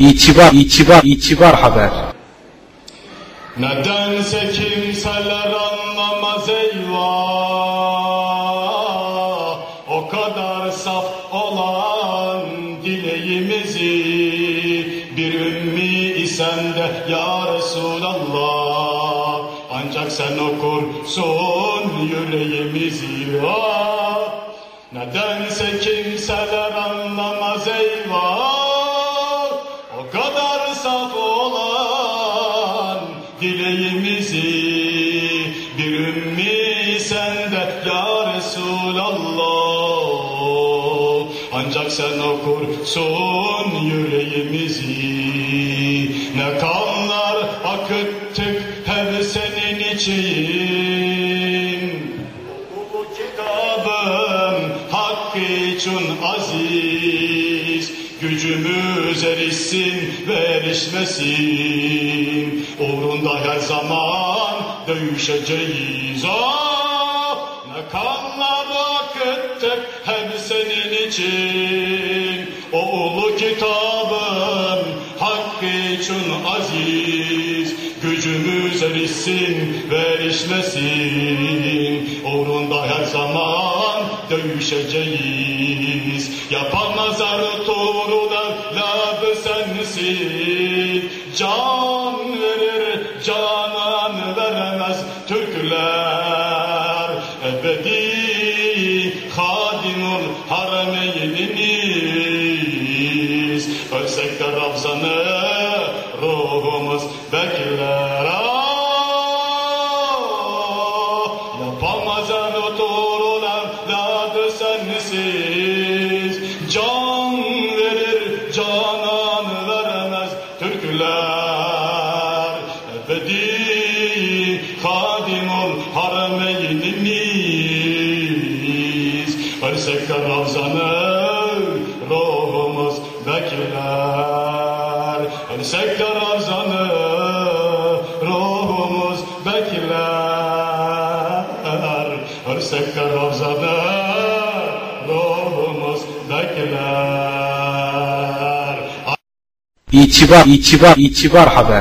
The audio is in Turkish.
İtibar, itibar, itibar haber. Nedense kimseler anlamaz eyvah O kadar saf olan dileğimizi Bir ümmi isen de ya Resulallah Ancak sen okursun yüreğimizi ah. Nedense kimseler anlamaz eyvah dileğimizi Bir ümmi sende ya Resulallah. Ancak sen okursun yüreğimizi. Ne kanlar akıttık hep senin için. Bu kitabın hakkı için aziz Gücümüz erişsin ve erişmesin. Uğrunda her zaman dövüşeceğiz. Ah! Ne kanlar akıttık hep senin için. O ulu kitabın hakkı için aziz. Gücümüz erişsin ve erişmesin. Uğrunda her zaman dövüşeceğiz Yapamazlar tuğrular labı sensin Can verir canan veremez Türkler. Ebedi hadimul harameynimiz Ölsek de Ravzan'ı ruhumuz bekler. Ah! Yapamazlar oturulan ladı sensiz Türkler Ebedi hadimul harameynimiz Ölsek de Ravzan'ı ruhumuz bekler. Ölsek de Ravzan'ı ruhumuz bekler. Ölsek de Ravzan'ı ruhumuz bekler 一七万，一七万，一七万，好的。